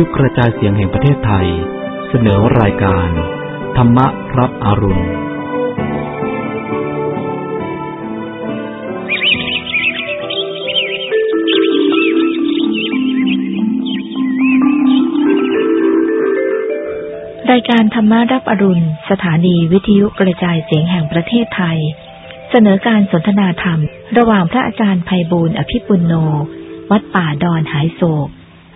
ยุกระจายเสียงแห่งประเทศไทย เสนอรายการ ธรรมรับอรุณ รายการธรรมารับอรุณ สถานีวิทยุกระจายเสียงแห่งประเทศไทย เสนอการสนทนาธรรม ระหว่างพระอาจารย์ไพบูลอภิปุณโน วัดป่าดอนหายโศก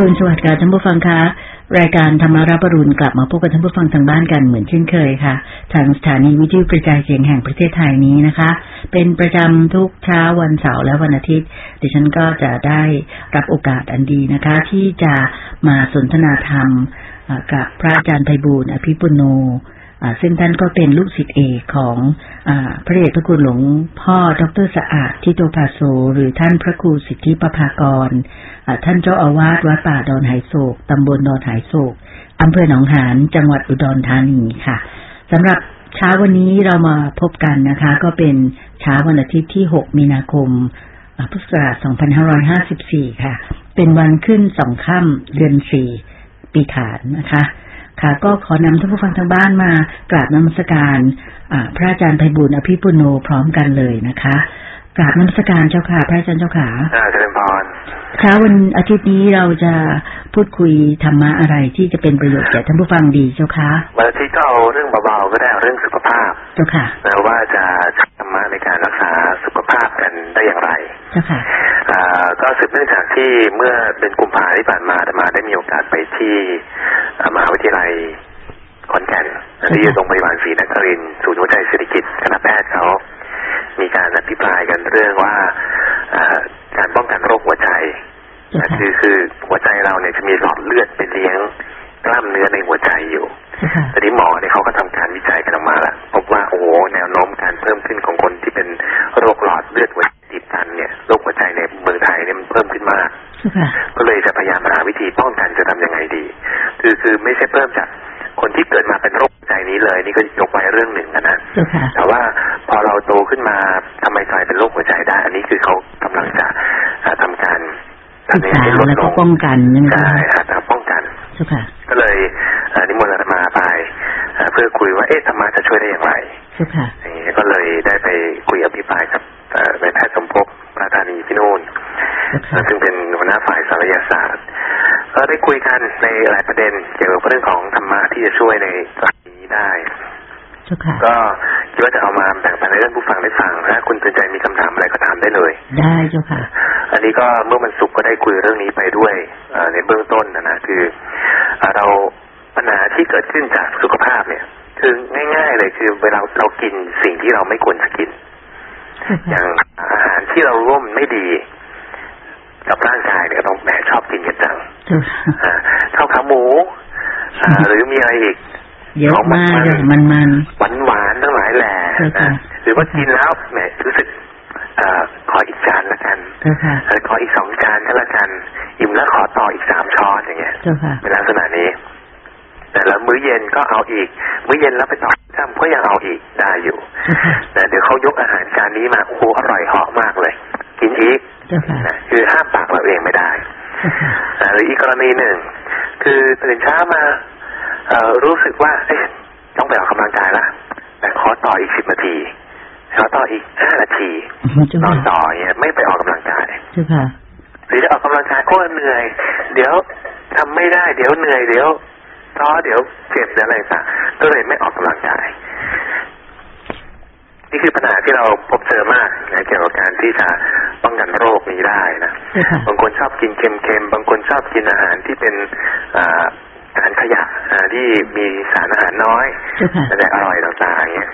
รุณสวัสดิ์ค่ะท่านผู้ฟังคะรายการธรรมารับรุณกลับมาพบกับท่านผู้ฟังทางบ้านกันเหมือนเช่นเคยค่ะ ทางสถานีวิทยุกระจายเสียงแห่งประเทศไทยนี้นะคะ เป็นประจำทุกเช้าวันเสาร์และวันอาทิตย์ ดิฉันก็จะได้รับโอกาสอันดีนะคะ ที่จะมาสนทนาธรรมากับพระอาจารย์ไพบูลย์อภิปุโน ซึ่งท่านก็เป็นลูกศิษย์เอกของอพระเดชพระคุณหลวงพ่อดรสะอาดทิโตภาโซ หรือท่านพระครูสิทธิประภากร ท่านเจ้าอาวาสวัดป่าดอนไหโศกตำบลดอนไหโศกอำเภอหนองหานจังหวัดอุดรธานีค่ะสำหรับเช้าวันนี้เรามาพบกันนะคะ ก็เป็นเช้าวันอาทิตย์ที่ 6 มีนาคมพุทธศักราช2554 ค่ะ เป็นวันขึ้นสองค่ำเดือนสี่ปีขานนะคะ ค่ะ ก็ขอนำท่านผู้ฟังทางบ้านมากราบนมัสการพระอาจารย์ไพบุญอภิปุโนพร้อมกันเลยนะคะ กราบนมัสการเจ้าค่ะ พระอาจารย์เจ้าขาอ่าเจริญพรเช้าวันอาทิตย์นี้เราจะพูดคุยธรรมะอะไรที่จะเป็นประโยชน์แก่ท่านผู้ฟังดีเจ้าคะวันอาทิตย์ก็เอาเรื่องเบาๆก็ได้เอาเรื่องสุขภาพ เจ้าค่ะนะว่าจะใช้ธรรมะในการรักษาสุขภาพกันได้อย่างไร เจ้าค่ะอ่าก็สืบเนื่องจากที่เมื่อเป็นกุมภาที่ผ่านมาอาตมาได้มีโอกาสไปที่อ่ามหาวิทยาลัยขอนแก่นที่อยู่โรงพยาบาลศรีนครินทร์ศูนย์หัวใจเศรษฐกิจคณะแพทย์เขา มีการอภิปรายกันเรื่องว่าอ่าการป้องกันโรคหัวใจเจ้าค่ะคือคือหัวใจเราเนี่ยจะมีหลอดเลือดไปเลี้ยงกล้ามเนื้อในหัวใจอยู่เจ้าค่ะตอนนี้หมอเนี่ยเขาก็ทำการวิจัยกันออกมาแล้วพบว่าโอ้โหแนวโน้มการเพิ่มขึ้นของคนที่เป็นโรคหลอดเลือดหัวใจตีบตันเนี่ยโรคหัวใจในเมืองไทยเนี่ยมันเพิ่มขึ้นมากเจ้าค่ะก็เลยจะพยายามหาวิธีป้องกันจะทำยังไงดี คือคือไม่ใช่เพิ่มจาก คนที่เกิดมาเป็นโรคหัวใจนี้เลย นี่ก็ยกไว้เรื่องหนึ่งนะนะเจ้าค่ะแต่ว่าพอเราโตขึ้นมาทำไมกลายเป็นโรคหัวใจได้ อันนี้คือเขากำลังจะอ่าทำการศึกทำยังไงษาให้ลดแล้วลก็งป้องกันนั่นเองใช่หาทางป้องกันเจ้าค่ะก็เลยเอ่อนิมนต์อาตมาไปเอ่อเพื่อคุยว่าเอ๊ะธรรมะจะช่วยได้อย่างไรเจ้าค่ะอย่างนี้ก็เลยได้ไปคุยอภิปรายกับเอ่อนายแพทย์สมภพพระธานีที่นู่นเจ้าค่ะ ซึ่งเป็นหัวหน้าฝ่ายศัลยศาสตร์ก็ได้คุยกันในหลายประเด็นเกี่ยวกับเรื่องของธรรมะที่จะช่วยในกรณีนี้ได้เจ้าค่ะก็คิดว่าจะเอามาแบ่งปันให้ท่านผู้ฟังได้ฟังถ้าคุณตื่นใจมีคำถามอะไรก็ถามได้เลย ได้เจ้าค่ะ อันนี้ก็เมื่อมันสุกร์ก็ได้คุยเรื่องนี้ไปด้วยเอ่อในเบื้องต้นนะนะคือเอ่อเราปัญหาที่เกิดขึ้นจากสุขภาพเนี่ย คือง่าย ๆ เลยคือเวลาเรากินสิ่งที่เราไม่ควรจะกินเจ้าอค่ะย่างอาหารที่เราร่วมไม่ดี กับร่างกายเนี่ยต้องแหมชอบกินกันจังเจ้าค่ะอ่าข้าวขาหมูอ่าหรือมีอะไรอีกเยอะมากเลยมันมันหวานหวานๆทั้งหลายแหล่ใช่ค่ะนะหรือว่ากินแล้วแหมรู้สึกเอ่อขออีกจานละกันเจ้าค่ะเออขออีกสองจานก็แล้วกัน อิ่มแล้วขอต่ออีกสามช้อนอย่างเงี้ยเจ้าค่ะเป็นลักษณะนี้แต่แล้วมื้อเย็นก็เอาอีก มื้อเย็นแล้วไปต่อจำก็ยังเอาอีกได้อยู่เจ้าค่ะแต่เดี๋ยวเขายกอาหารจานนี้มาโอ้โหอร่อยเหาะมากเลย กินอีกเจ้า ค่ะนะคือห้ามปากเราเองไม่ได้เจ้าค่ะอ่าหรืออีกกรณีหนึ่ง คือตื่นเช้ามาเอ่อรู้สึกว่าเอ๊ะต้องไปออกกำลังกายละแต่ขอต่ออีกสิบนาทีขอต่ออีกห้านาทีเจ้านอค่ะนต่ออย่างเงี้ยไม่ไปออกกำลังกายเจ้าค่ะหรือจะออกกำลังกายโอ้เหนื่อย เดี๋ยวทำไม่ได้ เดี๋ยวเหนื่อยเดี๋ยวท้อเดี๋ยวเจ็บเดี๋ยวอะไรต่างก็เลยไม่ออกกำลังกาย นี่คือปัญหาที่เราพบเจอมากนะเกี่ยวกับการที่จะป้องกันโรคนี้ได้นะใช่ค่ะบางคนชอบกินเค็มๆบางคนชอบกินอาหารที่เป็นอ่าอาหารขยะอ่าที่มีสารอาหารน้อยเจ้าค่ะแต่อร่อยต่างๆอย่างเงี้ย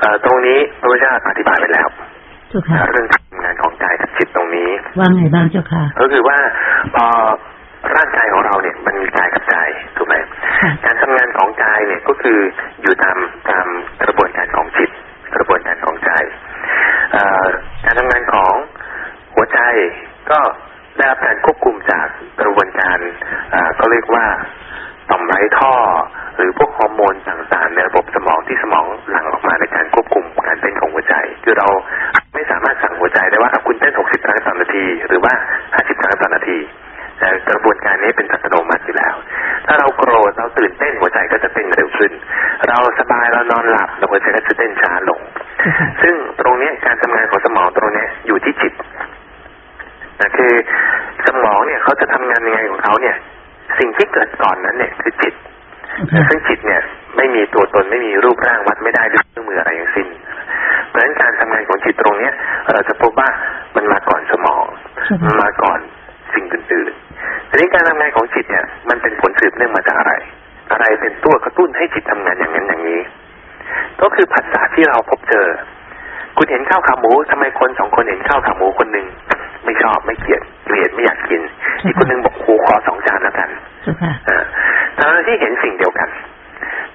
เอ่อตรงนี้พระพุทธเจ้าอธิบายไปแล้วเจ้าค่ะเรื่องการทำงานของกายกับจิตตรงนี้ว่าไงบ้างเจ้าค่ะ ก็คือว่าพอร่างกายของเราเนี่ยมันมีกายกับใจถูกไหมค่ะการทำงานของกายเนี่ยก็คืออยู่ตามตามกระบวนการของจิต กระบวนการของใจเอ่อ การทำงานของหัวใจก็ได้รับการควบคุมจากกระบวนการก็เรียกว่าต่อมไร้ท่อ หรือพวกฮอร์โมนต่างๆในระบบสมองที่สมองหลั่งออกมาในการควบคุมการเต้นของหัวใจ คือเราไม่สามารถสั่งหัวใจได้ว่าคุณเต้น 60 ครั้งต่อนาที หรือว่า 50 ครั้งต่อนาทีแต่กระบวนการนี้เป็นอัตโนมัติอยู่แล้ว ถ้าเราโกรธเราตื่นเต้นหัวใจก็จะเต้นเร็วขึ้น เราสบายเรานอนหลับเราหัวใจก็จะเต้นช้าลง ซึ่งตรงเนี้ยการทำงานของสมองตรงเนี้ยอยู่ที่จิตนะคือสมองเนี่ยเขาจะทำงานยังไงของเขาเนี่ย สิ่งที่เกิดก่อนนั้นเนี่ยคือจิตค่ะซึ่งจิตเนี่ยไม่มีตัวตนไม่มีรูปร่างวัดไม่ได้ด้วยเครื่องมืออะไรอย่างสิ้น เพราะฉะนั้นการทำงานของจิตตรงเนี้ย เราจะพบว่ามันมาก่อนสมองมันมาก่อนสิ่งอื่นๆ ทีนี้การทำงานของจิตเนี่ยมันเป็นผลสืบเนื่องมาจากอะไร อะไรเป็นตัวกระตุ้นให้จิตทำงานอย่างนั้นอย่างนี้ ก็คือภาษาที่เราพบเจอ คุณเห็นข้าวขาหมูทำไมคนสองคนเห็นข้าวขาหมูคนหนึ่งไม่ชอบไม่เกลียดเกลียดไม่อยากกิน อีกคนหนึ่งบอกโหขอสองจานแล้วกันเจ้าค่ะอ่าทั้งที่เห็นสิ่งเดียวกัน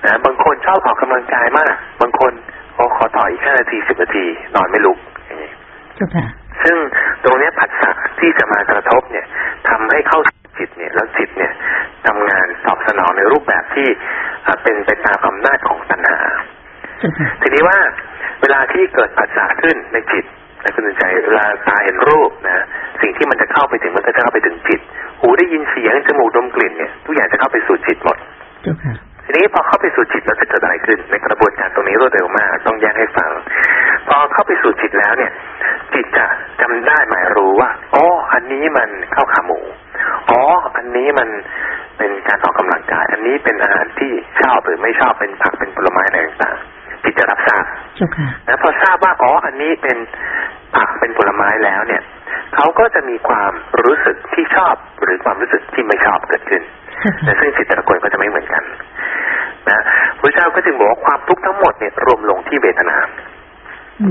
นะบางคนชอบออกกำลังกายมาก บางคนโอ้ขอต่ออีกห้านาทีสิบนาทีนอนไม่ลุกอย่างนี้เจ้าค่ะซึ่งตรงเนี้ยผัสสะที่จะมากระทบเนี่ยทำให้เข้าสู่ จิตเนี่ยแล้วจิตเนี่ยทำงานตอบสนองในรูปแบบที่อ่าเป็นไปตามอำนาจของตัณหาเจ้าค่ะทีนี้ว่าเวลาที่เกิดผัสสะขึ้นในจิตนะคุณสนใจเวลาตาเห็นรูปนะสิ่งที่มันจะเข้าไปถึงมันก็จะเข้าไปถึงจิต หูได้ยินเสียงจมูกดมกลิ่นเนี่ยทุกอย่างจะเข้าไปสู่จิตหมดเจ้าค่ะทีนี้พอเข้าไปสู่จิตแล้วจะเกิดอะไรขึ้น ในกระบวนการตรงนี้รวดเร็วมาก ต้องแยกให้ฟัง พอเข้าไปสู่จิตแล้วเนี่ย จิตจะจำได้หมายรู้ว่าอ๋ออันนี้มันข้าวขาหมู อ๋อ อันนี้มันเป็นการออกกำลังกาย อันนี้เป็นอาหารที่ชอบหรือไม่ชอบเป็นผักเป็นผลไม้อะไรต่างๆจิตจะรับทราบเจ้าค่ะนะพอทราบว่าอ๋ออันนี้เป็นผักเป็นผลไม้แล้วเนี่ยเขาก็จะมีความรู้สึกที่ชอบหรือความรู้สึกที่ไม่ชอบเกิดขึ้นเจ้าค่ะแต่ซึ่งจิตแต่ละคนก็จะไม่เหมือนกัน นะพระเจ้าก็จึงบอกว่าความทุกข์ทั้งหมดเนี่ยรวมลงที่เวทนา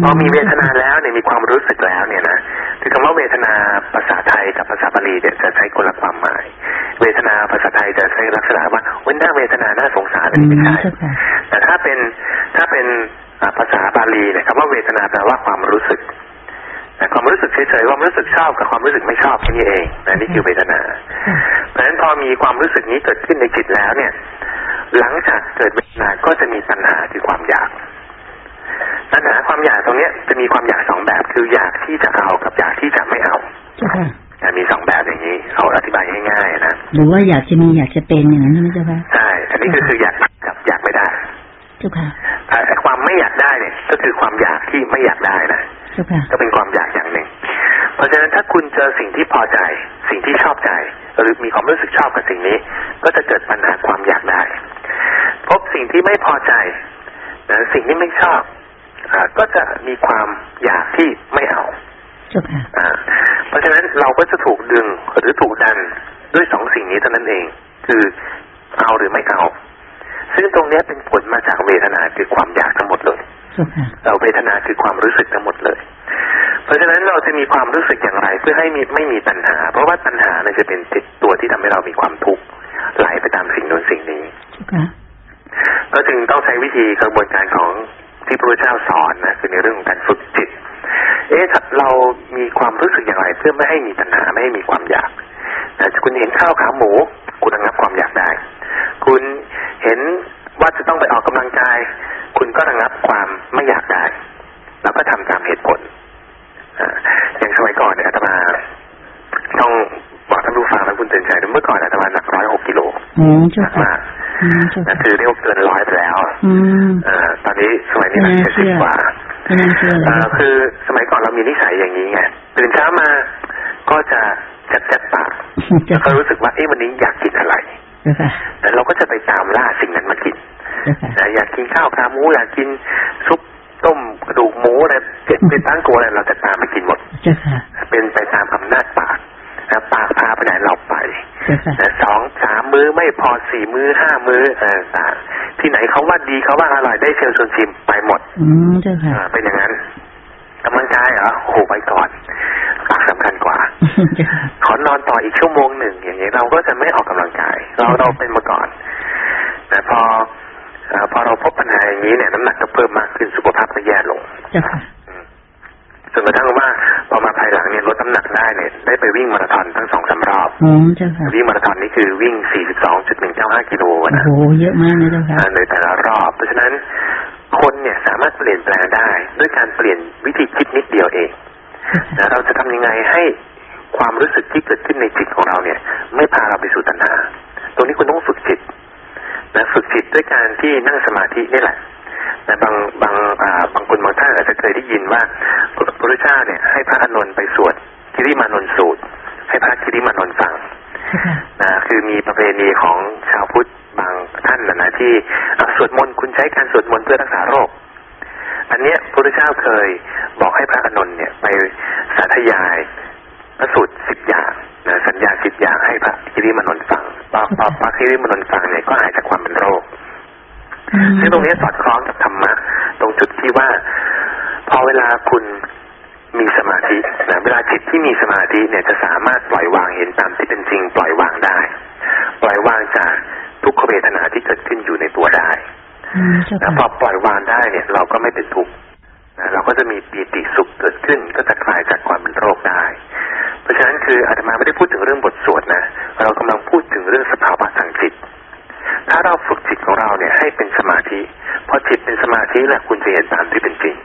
พอมีเวทนาแล้วเนี่ยมีความรู้สึกแล้วเนี่ยนะ คือคำว่าเวทนาภาษาไทยกับภาษาบาลีเนี่ยจะใช้คนละความหมาย เวทนาภาษาไทยจะใช้ลักษณะว่าเว้นหน้าเวทนาหน้าสงสารอันนี้ไม่ใช่เจ้าค่ะแต่ถ้าเป็นถ้าเป็นอ่าภาษาบาลีเนี่ยคำว่าเวทนาแปลว่าความรู้สึกแต่ความรู้สึกเฉยๆความรู้สึกชอบกับความรู้สึกไม่ชอบแค่นี้เองนะนี่คือเวทนา เพราะฉะนั้นพอมีความรู้สึกนี้เกิดขึ้นในจิตแล้วเนี่ย หลังจากเกิดเวทนาก็จะมีปัญหาคือความอยาก ปัญหาความอยากตรงเนี้ยจะมีความอยากสองแบบคืออยากที่จะเอากับอยากที่จะไม่เอาเจ้าค่ะแต่มีสองแบบอย่างนี้เอาอธิบายง่ายๆนะหรือว่าอยากจะมีอยากจะเป็นอย่างนั้นใช่ไหมเจ้าค่ะใช่อันนี้ก็คืออยากกับอยากไม่ได้เจ้าค่ะแต่ไอ้ความไม่อยากได้เนี่ย ก็คือความอยากที่ไม่อยากได้นะเจ้าค่ะก็เป็นความอยากอย่างหนึ่ง เพราะฉะนั้นถ้าคุณเจอสิ่งที่พอใจ สิ่งที่ชอบใจหรือมีความรู้สึกชอบกับสิ่งนี้ ก็จะเกิดปัญหาความอยากได้ พบสิ่งที่ไม่พอใจนะสิ่งที่ไม่ชอบอา ก็จะมีความอยากที่ไม่เอาเจ้าค่ะอ่าเพราะฉะนั้นเราก็จะถูกดึงหรือถูกดันด้วยสองสิ่งนี้เท่านั้นเอง คือเอาหรือไม่เอา ซึ่งตรงเนี้ยเป็นผลมาจากเวทนาคือความอยากทั้งหมดเลยเจ้าค่ะเราเวทนาคือความรู้สึกทั้งหมดเลย เพราะฉะนั้นเราจะมีความรู้สึกอย่างไร เพื่อให้มีไม่มีตัณหา เพราะว่าตัณหาเนี่ยจะเป็นจิตตัวที่ทำให้เรามีความทุกข์ไหลไปตามสิ่งโน้นสิ่งนี้เจ้าค่ะก็จึงต้องใช้วิธีกระบวนการของ ที่พระพุทธเจ้าสอนนะคือในเรื่องของการฝึกจิต เอ๊ะถ้าเรามีความรู้สึกอย่างไรเพื่อไม่ให้มีตัณหาไม่ให้มีความอยากนะคุณเห็นข้าวขาหมู คุณระงับความอยากได้ คุณเห็นว่าจะต้องไปออกกำลังกาย คุณก็ระงับความไม่อยากได้ แล้วก็ทำตามเหตุผลอ่าอย่างสมัยก่อนเนี่ยอาตมาต้องบอกท่านผู้ฟังและคุณเตือนใจด้วยเมื่อก่อนอาตมาหนักร้อยหกกิโลอืมเจ้าหนัก ค่ะมากอืมเจ้านั่ค่ะนคือเรียกว่าเกินร้อยไปแล้วอืมเอ่อตอนนี้สมัยนี้หนักไม่เจ็น่าดเชื่สิบอกว่าไม่น่าเชื่อเลยเอ่อเจ้าค่ะคือสมัยก่อนเรามีนิสัยอย่างนี้ไงตื่นเช้ามาก็จะจัดจัดปากเจ้าแล้วก็ค่ะรู้สึกว่าเอ๊ะวันนี้อยากกินอะไรเจ้าค่ะแล้วเราก็จะไปตามล่าสิ่งนั้นมากินเจ้าค่ะนะอยากกินข้าวขาหมูอยากกินซุปต้มกระดูกหมูอะไรเป็ดเป็นตั้งโกอะไรเราจะตามไปกินหมดเจ้าค่ะเป็นไปตามอำนาจปากนะปากพาไปไหนเราไป มื้อไม่พอสี่มื้อห้ามื้อเออต่างที่ไหนเขาว่าดีเขาว่าอร่อยได้เชิญชวนชิมไปหมด อืมเจ้าค่ะอ่าเป็นอย่างนั้นกำลังกายเหรอโอ้โหไปก่อนปากสำคัญกว่าเจ้าค่ะขอนอนต่ออีกชั่วโมงหนึ่งอย่างนี้เราก็จะไม่ออกกำลังกาย เราเราเป็นมาก่อน แต่พอเอ่อพอเราพบปัญหาอย่างนี้เนี่ยน้ำหนักก็เพิ่มมากขึ้นสุขภาพก็แย่ลงเจ้าค่ะจนกระทั่งว่าพอมาภายหลังเนี่ย ลดน้ำหนักได้เนี่ยได้ไปวิ่งมาราธอนทั้งสองสามรอบอืมเจ้าค่ะวิ่งมาราธอนนี่คือวิ่ง 42.195 กิโลโอ้นะโหเยอะมากนะเจ้าค่ะอ่าในแต่ละรอบ เพราะฉะนั้นคนเนี่ยสามารถเปลี่ยนแปลงได้ ด้วยการเปลี่ยนวิธีคิดนิดเดียวเองนะเราจะทำยังไงให้ความรู้สึกที่เกิดขึ้นในจิตของเราเนี่ย ไม่พาเราไปสู่ตัณหาตรงนี้คุณต้องฝึกจิตนะฝึกจิตด้วยการที่นั่งสมาธินี่แหละนะบางบางอ่าบางคนบางท่านอาจจะเคยได้ยินว่าพระพุทธเจ้าเนี่ยให้พระอานนท์ไปสวด คิริมานนท์สูตร ให้พระคิริมานนท์ฟังเจ้าค่ะนะคือมีประเพณีของชาวพุทธบางท่านนะนะที่อะสวดมนต์คุณใช้การสวดมนต์เพื่อรักษาโรค อันเนี้ยพระพุทธเจ้าเคยบอกให้พระอานนท์เนี่ยไปสาธยายพระสูตรสิบอย่างนะสัญญาสิบอย่างให้พระคิริมานนท์ฟังพอพอพระคิริมานนท์ฟังเนี่ยก็หายจากความเป็นโรคอืมซึ่งตรงนี้สอดคล้องกับธรรมะตรงจุดที่ว่า พอเวลาคุณ มีสมาธินะเวลาจิตที่มีสมาธิเนี่ยจะสามารถปล่อยวางเห็นตามที่เป็นจริง ปล่อยวางได้ ปล่อยวางจากทุกขเวทนาที่เกิดขึ้นอยู่ในตัวได้อืมเจ้าแล้วพอค่ะปล่อยวางได้เนี่ย เราก็ไม่เป็นทุกข์นะเราก็จะมีปีติสุขเกิดขึ้น ก็จะคลายจากความเป็นโรคได้ เพราะฉะนั้นคืออาตมาไม่ได้พูดถึงเรื่องบทสวดนะ เรากำลังพูดถึงเรื่องสภาวะทางจิต ถ้าเราฝึกจิตของเราเนี่ยให้เป็นสมาธิ พอจิตเป็นสมาธิแล้วคุณจะเห็นตามที่เป็นจริง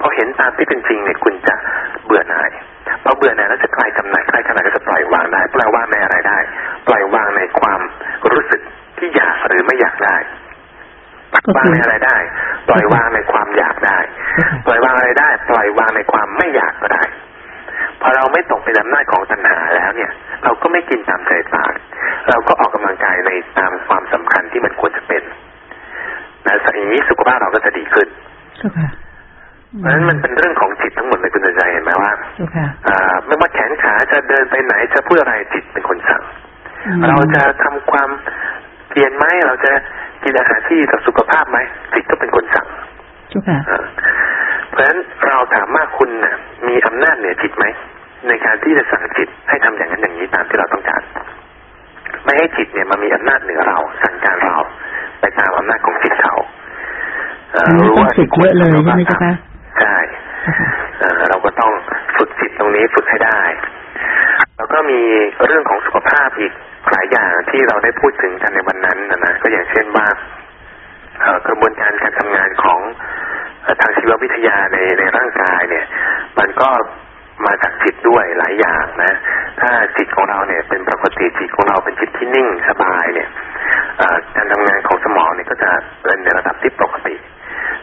พอเห็นตามที่เป็นจริงเนี่ยคุณจะเบื่อหน่ายพอเบื่อหน่ายแล้วจะคลายกำหนัดคลายกำหนัดก็จะปล่อยวางได้ปล่อยวางในอะไรได้ ปล่อยวางในความรู้สึกที่อยากหรือไม่อยากได้ปล่อยวางในอะไรได้ ปล่อยวางในความอยากได้ ปล่อยวางอะไรได้ ปล่อยวางในความไม่อยากก็ได้ พอเราไม่ตกเป็นอำนาจของตัณหาแล้วเนี่ย เราก็ไม่กินตามใจปาก เราก็ออกกำลังกายในตามความสำคัญที่มันควรจะเป็นนะอย่างนี้สุขภาพเราก็จะดีขึ้น เจ้าค่ะเพราะฉะนั้นมันเป็นเรื่องของจิตทั้งหมดเลยคุณใจเห็นไหมว่าเจ้าค่ะอ่าไม่ว่าแขนขาจะเดินไปไหนจะพูดอะไรจิตเป็นคนสั่งอืมเราจะทำความเพียรไหมเราจะกินอาหารที่กับสุขภาพไหมจิตก็เป็นคนสั่งเจ้าค่ะอ่าเพราะฉะนั้นเราถามว่าคุณนะมีอำนาจเหนือจิตไหมในการที่จะสั่งจิตให้ทำอย่างนั้นอย่างนี้ตามที่เราต้องการไม่ให้จิตเนี่ยมามีอำนาจเหนือเรา สั่งการเรา ไปตามอำนาจของจิตเขาเอ่ออันนี้ต้องว่าฝึกเยอะเลยใช่ไหมเจ้าค่ะ ใช่ เจ้าค่ะ เอ่อเราก็ต้องฝึกจิตตรง นี้ฝึกให้ได้ แล้วก็มีเรื่องของสุขภาพอีกหลายอย่างที่เราได้พูดถึงกันในวันนั้นนะนะก็อย่างเช่นว่ากระบวนการการทำงานของทางชีววิทยาในในร่างกายเนี่ย มันก็มาจากจิตด้วยหลายอย่างนะ ถ้าจิตของเราเนี่ยเป็นปกติจิตของเราเป็นจิตที่นิ่งสบายเนี่ยการทำงานของสมองเนี่ยก็จะเป็นในระดับที่ปกติ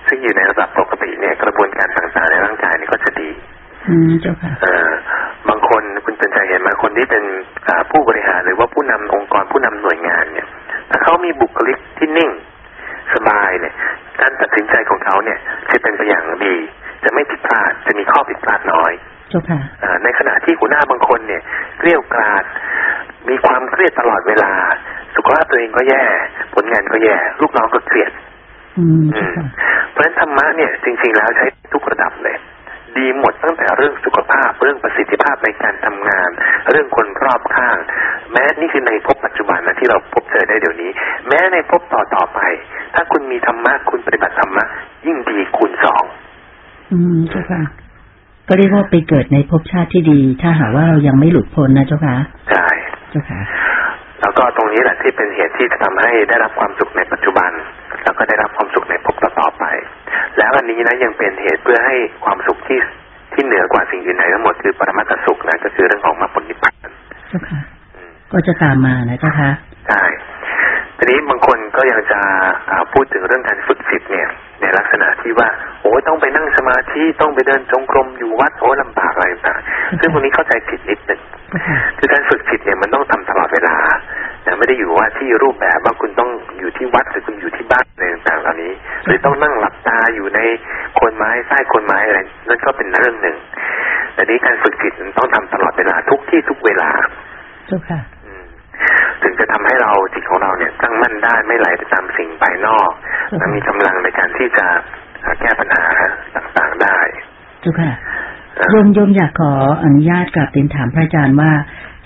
ซึ่งอยู่ในระดับปกติเนี่ยกระบวนการต่างๆในร่างกายเนี่ยก็จะ อืมเจ้าค่ะเอ่อบางคนคุณเป็นใจเห็นไหมคนที่เป็นอ่าผู้บริหารหรือว่าผู้นำองค์กรผู้นำหน่วยงานเนี่ยถ้าเขามีบุคลิกที่นิ่งสบายเนี่ย การตัดสินใจของเขาเนี่ยจะเป็นไปอย่างดี จะไม่ผิดพลาดจะมีข้อผิดพลาดน้อยเจ้าค่ะอ่าในขณะที่หัวหน้าบางคนเนี่ยเกลี้ยวกราดมีความเครียดตลอดเวลา สุขภาพตัวเองก็แย่ ผลงานก็แย่ ลูกน้องก็เครียดอืมอืเจ้ามค่ะเพราะฉะนั้นธรรมะเนี่ยจริง ๆ แล้วใช้ทุกระดับเลย ดีหมดตั้งแต่เรื่องสุขภาพ เรื่องประสิทธิภาพในการทำงาน เรื่องคนรอบข้าง แม้นี่คือในภพปัจจุบันนะที่เราพบเจอได้เดี๋ยวนี้ แม้ในภพต่อต่อๆไป ถ้าคุณมีธรรมะคุณปฏิบัติธรรมะยิ่งดีคูณสองอืมเจ้าค่ะก็เรียกว่าไปเกิดในภพชาติที่ดี ถ้าหากว่าเรายังไม่หลุดพ้นนะเจ้าค่ะใช่เจ้าค่ะแล้วก็ตรงนี้แหละที่เป็นเหตุที่จะทำให้ได้รับความสุขในปัจจุบัน แล้วก็ได้รับความสุขในภพต่อๆไป แล้วอั นนี้นะยังเป็นเหตุเพื่อให้ความสุขที่ที่เหนือกว่าสิ่งอื่นใดทั้งหมดคือปรมัตถสุขนะก็คือเรื่องของมรรคผลนิพพานเจ้าค่ะก็จะตามมานะเจ้าค่ะใช่ทีนี้บางคนก็ยังจะอ่าพูดถึงเรื่องการฝึกจิตเนี่ยในลักษณะที่ว่าโอ้ยต้องไปนั่งสมาธิต้องไปเดินจงกรมอยู่วัดโอ้ยลำบากอะไรต่างๆซึ่งตรงนี้เข้าใจผิดนิดหนึ่งเจ้าค่ะคือการฝึกว่าที่รูปแบบว่าคุณต้องอยู่ที่วัดหรือคุณอยู่ที่บ้าน หรือต้องนั่งหลับตาอยู่ในโคนไม้ใต้โคนไม้อะไรนั่นก็เป็นเรื่องหนึ่ง แต่นี้การฝึกจิตมันต้องทำตลอดเวลาทุกที่ทุกเวลาเจ้าค่ะอืมถึงจะทำให้เราจิตของเราเนี่ยตั้งมั่นได้ไม่ไหลไปตามสิ่งภายนอกอือฮึและมีกำลังในการที่จะแก้ปัญหาต่างๆได้เจ้าค่ะเอ่อโยมโยมอยากขออนุญาตกลับเรียนถามพระอาจารย์ว่า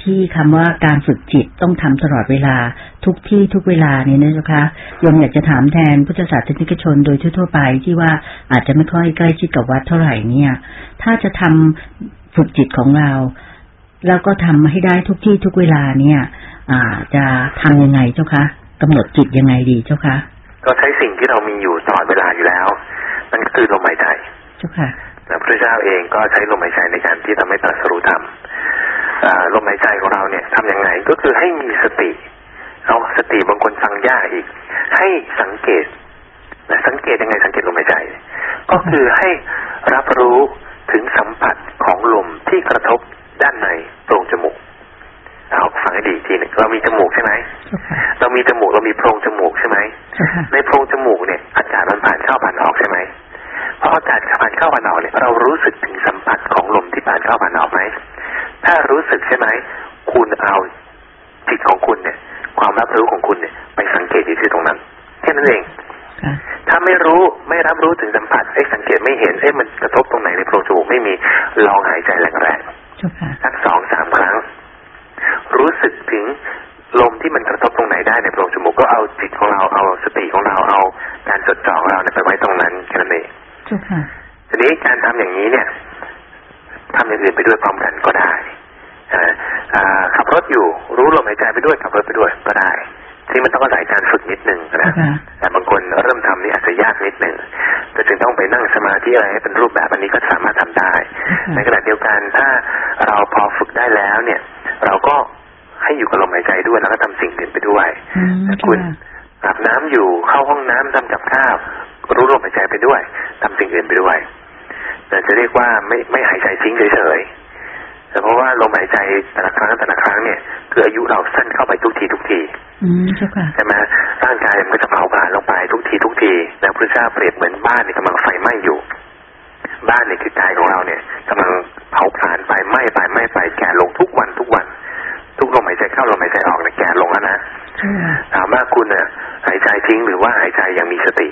ที่คำว่าการฝึกจิตต้องทำตลอดเวลาทุกที่ทุกเวลาเนี่ยนะเจ้าคะโยมอยากจะถามแทนพุทธศาสนิกชนโดยทั่วๆไปที่ว่าอาจจะไม่ค่อยใกล้ชิดกับวัดเท่าไหร่เนี่ย ถ้าจะทำฝึกจิตของเรา แล้วก็ทำให้ได้ทุกที่ทุกเวลาเนี่ย อ่าจะทำยังไงเจ้าคะกำหนดจิตยังไงดีเจ้าคะก็ใช้สิ่งที่เรามีอยู่ตลอดเวลาอยู่แล้วนั่นก็คือลมหายใจเจ้าค่ะ พระพุทธเจ้าเองก็ใช้ลมหายใจในการที่ทำให้ตรัสรู้ธรรมอ่าลมหายใจของเราเนี่ยทำยังไงก็คือให้มีสติ เอาสติบางคนฟังยากอีก ให้สังเกตนะสังเกตยังไงสังเกตลมหายใจ ก็คือให้รับรู้ถึงสัมผัสของลมที่กระทบด้านในโพรงจมูกเอาฟังให้ดีอีกทีหนึงเรามีจมูกใช่ไหมเจ้าค่ะเรามีจมูกเรามีโพรงจมูกใช่ไหมเจ้าค่ะในโพรงจมูกเนี่ยอากาศมันผ่านเข้าผ่านออกใช่ไหมพ ออากาศผ่านเข้าผ่านออกเนี่ยเรารู้สึกถึงสัมผัสของลมที่ผ่านเข้าผ่านออกไหมถ้ารู้สึกใช่ไหมคุณเอาจิตของคุณเนี่ย ความรับรู้ของคุณเนี่ย ไปสังเกตอยู่ที่ตรงนั้นแค่นั้นเองค่ะถ้าไม่รู้ไม่รับรู้ถึงสัมผัสเอ้สังเกตไม่เห็นเอ้มันกระทบตรงไหนในโพรงจมูกไม่มีลองหายใจแรงๆเจ้าค่ะสักสองสามครั้ง รู้สึกถึงลมที่มันกระทบตรงไหนได้ในโพรงจมูกก็เอาจิตของเราเอาสติของเราเอาการจดจ่อของเราเนี่ยไปไว้ตรงนั้นแค่นั้นเองเจ้าค่ะ ทีนี้การทำอย่างนี้เนี่ยทำอย่างอื่นไปด้วยพร้อมกันก็ได้อ่าอ่าขับรถอยู่รู้ลมหายใจไปด้วยขับรถไปด้วยก็ได้ที่มันต้องอาศัยการฝึกนิดนึงนะค่ะแต่บางคนเริ่มทำนี่อาจจะยากนิดหนึ่งก็จึงต้องไปนั่งสมาธิอะไรให้เป็นรูปแบบอันนี้ก็สามารถทำได้ค่ะในขณะเดียวกันถ้าเราพอฝึกได้แล้วเนี่ย เราก็ให้อยู่กับลมหายใจด้วยแล้วก็ทำสิ่งอื่นไปด้วยอืมถ้าเจ้าคุณค่ะอาบน้ำอยู่เข้าห้องน้ำทำกับข้าว รู้ลมหายใจไปด้วยทำสิ่งอื่นไปด้วยแต่จะเรียกว่าไม่ไม่หายใจทิ้งเฉยๆแต่เพราะว่าลมหายใจแต่ละครั้งแต่ละครั้งเนี่ย คืออายุเราสั้นเข้าไปทุกทีทุกทีอืมเจ้าค่ะใช่ไหมร่างกายมันก็จะเผาผลาญลงไปทุกทีทุกทีแล้วพระเจ้าเปรียบเหมือนบ้านเนี่ยกำลังไฟไหม้อยู่ บ้านเนี่ยคือกายของเราเนี่ยกำลังเผาผลาญไปไหม้ไปไหม้ไปแก่ลงทุกวันทุกวัน ทุกลมหายใจเข้าลมหายใจออกเนี่ยแก่ลงแล้วนะเจ้าค่ะถามว่าคุณเนี่ยหายใจทิ้งหรือว่าหายใจยังมีสติ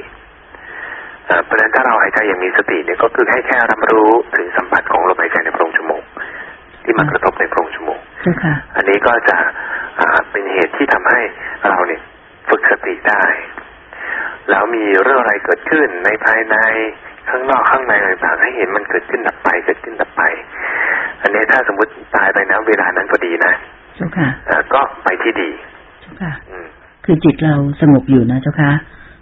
เอ่อเพราะฉะนั้นถ้าเราหายใจยังมีสติเนี่ยก็คือให้แค่รับรู้ถึงสัมผัสของลมหายใจในโพรงจมูกที่มากระทบในโพรงจมูกเจ้าค่ะอันนี้ก็จะอ่าเป็นเหตุที่ทำให้เราเนี่ยฝึกสติได้ แล้วมีเรื่องอะไรเกิดขึ้นในภายในข้างนอกข้างในต่างๆให้เห็นมันเกิดขึ้นดับไปเกิดขึ้นดับไป อันนี้ถ้าสมมติตายไปนะเวลานั้นพอดีนะเจ้าค่ะอ่าก็ไปที่ดีเจ้าค่ะอืมคือจิตเราสงบอยู่นะเจ้าค่ะ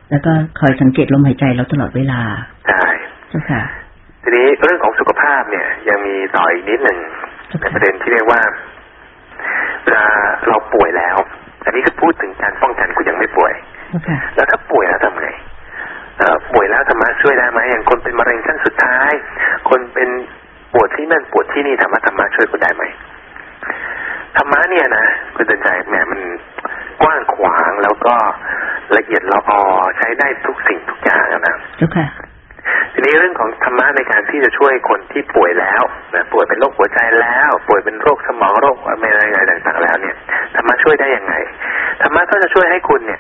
แล้วก็คอยสังเกตลมหายใจเราตลอดเวลาใช่เจ้าค่ะ ทีนี้เรื่องของสุขภาพเนี่ย ยังมีต่ออีกนิดหนึ่งเจ้าในค่ะประเด็นที่เรียกว่าเวลาเราป่วยแล้ว อันนี้คือพูดถึงการป้องกันคุณยังไม่ป่วยเจ้าค่ะแล้วถ้าป่วยแล้วทำไงเอ่อป่วยแล้วธรรมะช่วยได้ไหมอย่างคนเป็นมะเร็งขั้นสุดท้าย คนเป็นปวดที่นั่นปวดที่นี่ธรรมะธรรมะช่วยคุณได้ไหมธรรมะเนี่ยนะคุณเตือนใจแหมมันกว้างขวางแล้วก็ ละเอียดละออใช้ได้ทุกสิ่งทุกอย่างอะนะเจ้าค่ะทีนี้เรื่องของธรรมะในการที่จะช่วยคนที่ป่วยแล้วนะป่วยเป็นโรคหัวใจแล้ว ป่วยเป็นโรคสมองโรคอะไรอะไรต่างๆ แล้วเนี่ยธรรมะช่วยได้ยังไงธรรมะก็จะช่วยให้คุณเนี่ย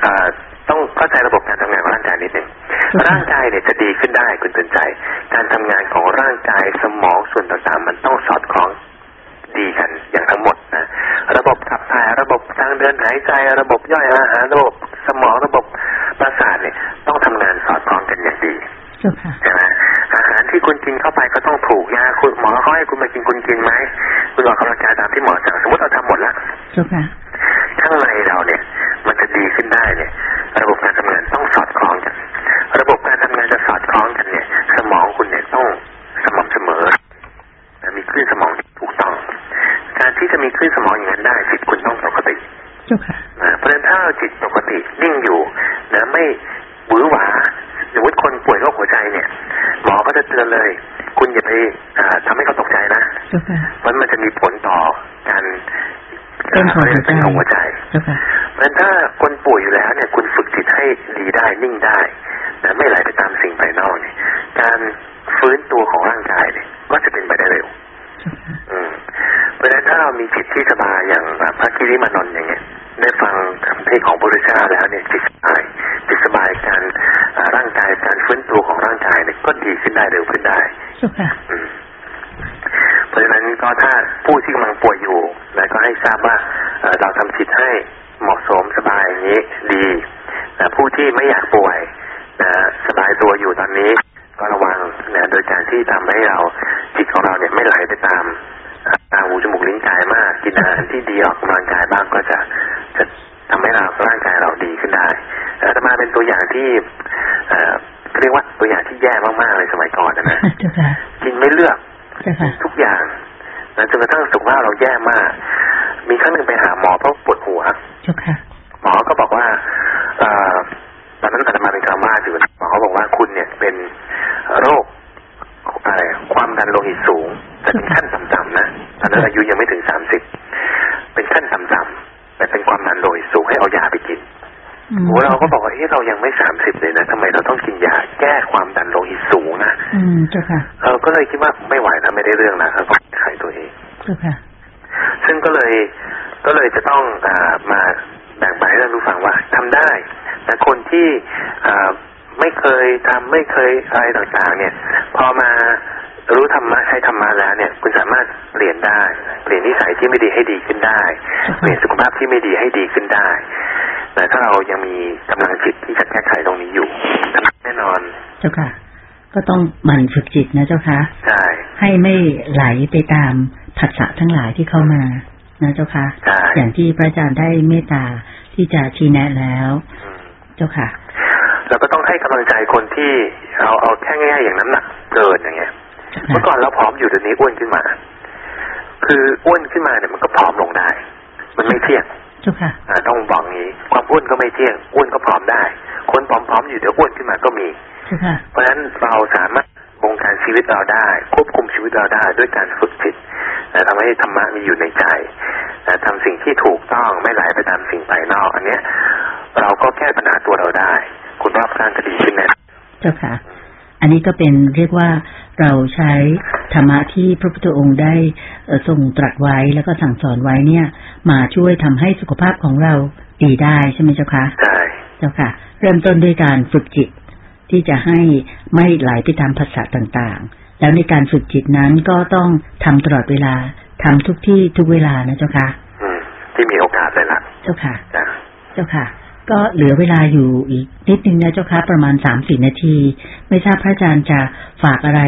เอ่อต้องเข้าใจระบบการทำงานของร่างกายนิดหนึ่งครับร่างกายเนี่ยจะดีขึ้นได้คุณตื่นใจ การทำงานของร่างกายสมองส่วนต่างๆ มันต้องสอดคล้อง ดีกันอย่างทั้งหมดนะระบบขับถ่ายระบบทางเดินหายใจระบบย่อยอาหารระบบสมองระบบประสาทเนี่ยต้องทำงานสอดคล้องกันอย่างดีเจ้าค่ะใช่ไหมอาหารที่คุณกินเข้าไปก็ต้องถูกยาคุณหมอเขาให้คุณมากินคุณกินไหมคุณออกกำลังกายตามที่หมอสั่งสมมติเราทำหมดแล้วเจ้าค่ะข้างในเราเนี่ย มันจะดีขึ้นได้เนี่ย การที่จะมีคลื่นสมองอย่างนั้นได้จิตคุณต้องปกติเจ้าค่ะนะเพราะฉะนั้นถ้าเราจิตปกตินิ่งอยู่นะไม่หวือหวาสมมติคนป่วยโรคหัวใจเนี่ย หมอก็จะเตือนเลย คุณอย่าไปอ่าทำให้เขาตกใจนะเจ้าค่ะเพราะมันจะมีผลต่อการเต้นของหัวใจ ก็ถ้าผู้ที่กำลังป่วยอยู่นะก็ให้ทราบว่าเอ่อเราทำจิตให้เหมาะสมสบายอย่างนี้ดีแต่ผู้ที่ไม่อยากป่วยนะสบายตัวอยู่ตอนนี้ ก็ระวังนะโดยการที่ทำให้เราจิตของเราเนี่ยไม่ไหลไปตามอ่าตาหูจมูกลิ้นกายมากกินอาหารที่ดีออกกำลังกายบ้างก็จะจะทำให้เราร่างกายเราดีขึ้นได้อาตมาเป็นตัวอย่างที่เอ่อเรียกว่าตัวอย่างที่แย่มากๆเลยสมัยก่อนนะนะเจ้าค่ะกินไม่เลือกเจ้าค่ะทุกอย่าง นะจนกระทั่งสุขภาพเราแย่มาก มีครั้งหนึ่งไปหาหมอเพราะปวดหัวเจ้าค่ะหมอก็บอกว่าเออตอนนั้นอาตมาเป็นคามาอยู่หมอเขาบอกว่าคุณเนี่ยเป็นโรคอะไรความดันโลหิตสูง แต่เป็นขั้นต่ำๆนะตอนนั้นอายุยังไม่ถึงสามสิบเป็นขั้นต่ำๆแต่เป็นความดันโลหิตสูงให้เอายาไปกินอืมโอ้เราก็บอกว่าเฮ้ยเรายังไม่สามสิบเลยนะทำไมเราต้องกินยาแก้ความดันโลหิตสูงนะอืมเจ้าค่ะเออก็เลยคิดว่าไม่ไหวนะไม่ได้เรื่องนะเขาก็ ซึ่งก็เลยก็เลยจะต้องอามาแบ่งปันให้ท่านผู้ฟังว่าทำได้ แต่คนที่อ่าไม่เคยทำไม่เคยอะไรต่างๆ เนี่ย พอมารู้ธรรมะใช้ธรรมะแล้วเนี่ย คุณสามารถเปลี่ยนได้ เปลี่ยนนิสัยที่ไม่ดีให้ดีขึ้นได้ เปลี่ยนสุขภาพที่ไม่ดีให้ดีขึ้นได้แต่ถ้าเรายังมีกำลังจิตที่จะแก้ไขตรงนี้อยู่แน่นอน เจ้าค่ะ ก็ต้องหมั่นฝึกจิตนะเจ้าค่ะใช่ให้ไม่ไหลไปตาม ผัสสะทั้งหลายที่เข้ามานะเจ้าค่ะใช่อย่างที่พระอาจารย์ได้เมตตาที่จะชี้แนะแล้วอืมเจ้าค่ะ เราก็ต้องให้กำลังใจคนที่เอาเอาแค่ง่ายๆอย่างน้ำหนักเกินอย่างเงี้ย เมื่อก่อนเราผอมอยู่เดี๋ยวนี้อ้วนขึ้นมา คืออ้วนขึ้นมาเนี่ยมันก็ผอมลงได้ มันไม่เที่ยงเจ้าค่ะอ่าต้องบอกงี้ความอ้วนก็ไม่เที่ยงอ้วนก็ผอมได้ คนผอมๆอยู่เดี๋ยวอ้วนขึ้นมาก็มีเจ้าค่ะเพราะฉะนั้นเราสามารถ บงการชีวิตเราได้ ควบคุมชีวิตเราได้ด้วยการฝึกจิตแต่ทำให้ธรรมะมีอยู่ในใจแต่ทำสิ่งที่ถูกต้องไม่ไหลไปตามสิ่งภายนอก อันเนี้ย เราก็แก้ปัญหาตัวเราได้ คุณรอบข้างจะดีขึ้นแน่เจ้าค่ะ อันนี้ก็เป็นเรียกว่าเราใช้ธรรมะที่พระพุทธองค์ได้เอ่อทรงตรัสไว้แล้วก็สั่งสอนไว้เนี่ย มาช่วยทำให้สุขภาพของเราดีได้ใช่ไหมเจ้าคะใช่เจ้าค่ะ เริ่มต้นด้วยการฝึกจิต ที่จะให้ไม่ไหลไปตามภาษาต่างๆ แล้วในการฝึกจิตนั้นก็ต้องทำตลอดเวลาทำทุกที่ทุกเวลานะเจ้าค่ะ อืมที่มีโอกาสเลยล่ะ เจ้าค่ะจ้ะเจ้าค่ะ ก็เหลือเวลาอยู่อีกนิดนึงนะเจ้าค่ะประมาณสามสี่นาที ไม่ทราบพระอาจารย์จะฝากอะไร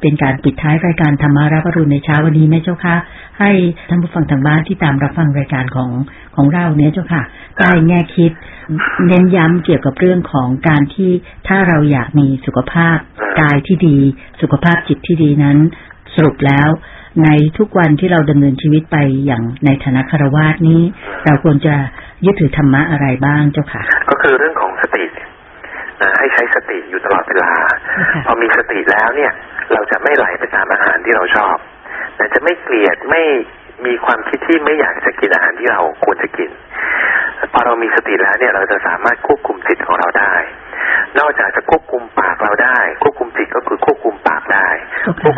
เป็นการปิดท้ายรายการธรรมารับรุณในเช้าวันนี้ไหมเจ้าค่ะให้ท่านผู้ฟังทางบ้านที่ตามรับฟังรายการของของเราเนี่ยเจ้าค่ะได้แง่คิด เน้นย้ำเกี่ยวกับเรื่องของการที่ถ้าเราอยากมีสุขภาพกายที่ดี สุขภาพจิตที่ดีนั้น สรุปแล้ว ในทุกวันที่เราดำเนินชีวิตไปอย่างในฐานะคารวาสนี้ เราควรจะยึดถือธรรมะอะไรบ้างเจ้าค่ะ ก็คือเรื่องของสตินะให้ใช้สติอยู่ตลอดเวลาค่ะพอมีสติแล้วเนี่ย เราจะไม่ไหลไปตามอาหารที่เราชอบแต่จะไม่เกลียดไม่มีความคิดที่ไม่อยากจะกินอาหารที่เราควรจะกิน พอเรามีสติแล้วเนี่ย เราจะสามารถควบคุมจิตของเราได้ นอกจากจะควบคุมปากเราได้ ควบคุมจิตก็คือควบคุมปากได้โอเคควบ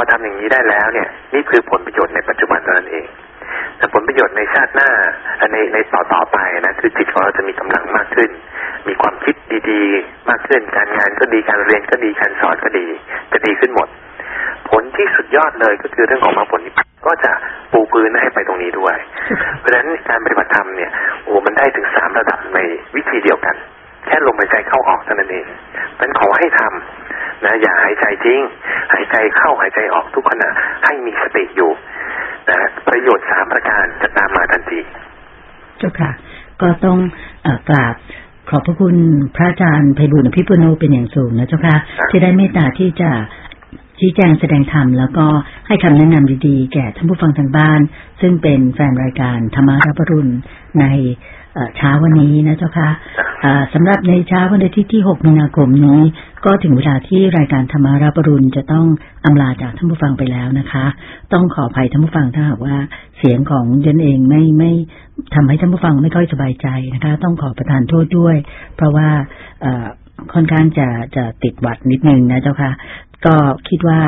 อทำอย่างนี้ได้แล้วเนี่ย นี่คือผลประโยชน์ในปัจจุบันเท่านั้นเอง แต่ผลประโยชน์ในชาติหน้าในในต่อต่อไปนะคือจิตของเราจะมีกำลังมากขึ้น มีความคิดดีๆ มากขึ้นการงานก็ดีการเรียนก็ดีการสอนก็ดี จะดีขึ้นหมด ผลที่สุดยอดเลยก็คือเรื่องของมรรคผลนิพพานก็จะปูพื้นให้ไปตรงนี้ด้วย เพราะฉะนั้นการปฏิบัติธรรมเนี่ยโอ้มันได้ถึงสามระดับในวิธีเดียวกัน แค่ลมหายใจเข้าออกเท่านั้นเองนั้นขอให้ทำนะอย่าหายใจทิ้ง ใจเข้าหายใจออกทุกขณะให้มีสติอยู่นะประโยชน์สามประการจะตามมาทันทีเจ้าค่ะ ก็ต้องเอ่อกราบขอบพระคุณพระอาจารย์ไพบุญอภิปุโนเป็นอย่างสูงนะเจ้าค่ะครับที่ได้เมตตาที่จะ ชี้แจงแสดงธรรมแล้วก็ให้คำแนะนำดีๆ แก่ท่านผู้ฟังทางบ้าน ซึ่งเป็นแฟนรายการธรรมารับรุณในเช้าวันนี้นะเจ้าค่ะเอ่อสำหรับในเช้าวันอาทิตย์ที่ 6 มีนาคมนี้ ก็ถึงเวลาที่รายการธรรมาราบรุณจะต้องอำลาจากท่านผู้ฟังไปแล้วนะคะ ต้องขออภัยท่านผู้ฟังถ้าหากว่าเสียงของยันเองไม่ไม่ทำให้ท่านผู้ฟังไม่ค่อยสบายใจนะคะ ต้องขอประทานโทษด้วย เพราะว่า ค่อนข้างจะจะติดหวัดนิดนึงนะเจ้าค่ะ ก็คิดว่า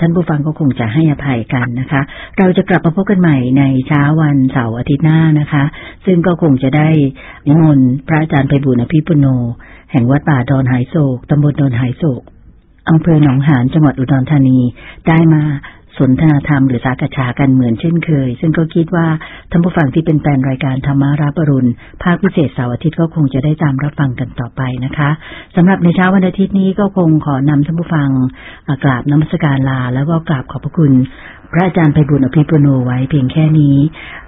ท่านผู้ฟังก็คงจะให้อภัยกันนะคะ เราจะกลับมาพบกันใหม่ในเช้าวันเสาร์อาทิตย์หน้านะคะ ซึ่งก็คงจะได้นิมนต์พระอาจารย์ไปบุญอภิปุโน แห่งวัดป่าดอนหายโศกตำบลดอนหายโศกอำเภอหนองหานจังหวัดอุดรธานีได้มา สนทนาธรรมหรือสากฉากันเหมือนเช่นเคย ซึ่งก็คิดว่าท่านผู้ฟังที่เป็นแฟนรายการธรรมารับปรุณภาคพิเศษเสาร์อาทิตย์ก็คงจะได้ตามรับฟังกันต่อไปนะคะสำหรับในเช้าวันอาทิตย์นี้ก็คงขอนำท่านผู้ฟังกราบน้ำมศการลา แล้วก็กราบขอบพระคุณ พระอาจารย์ไปบุญอภิปุโนไว้เพียงแค่นี้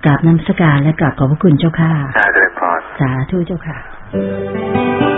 กราบน้ำมศการและกราบขอบพระคุณเจ้าค่ะสาธุพรสาธุเจ้าค่ะ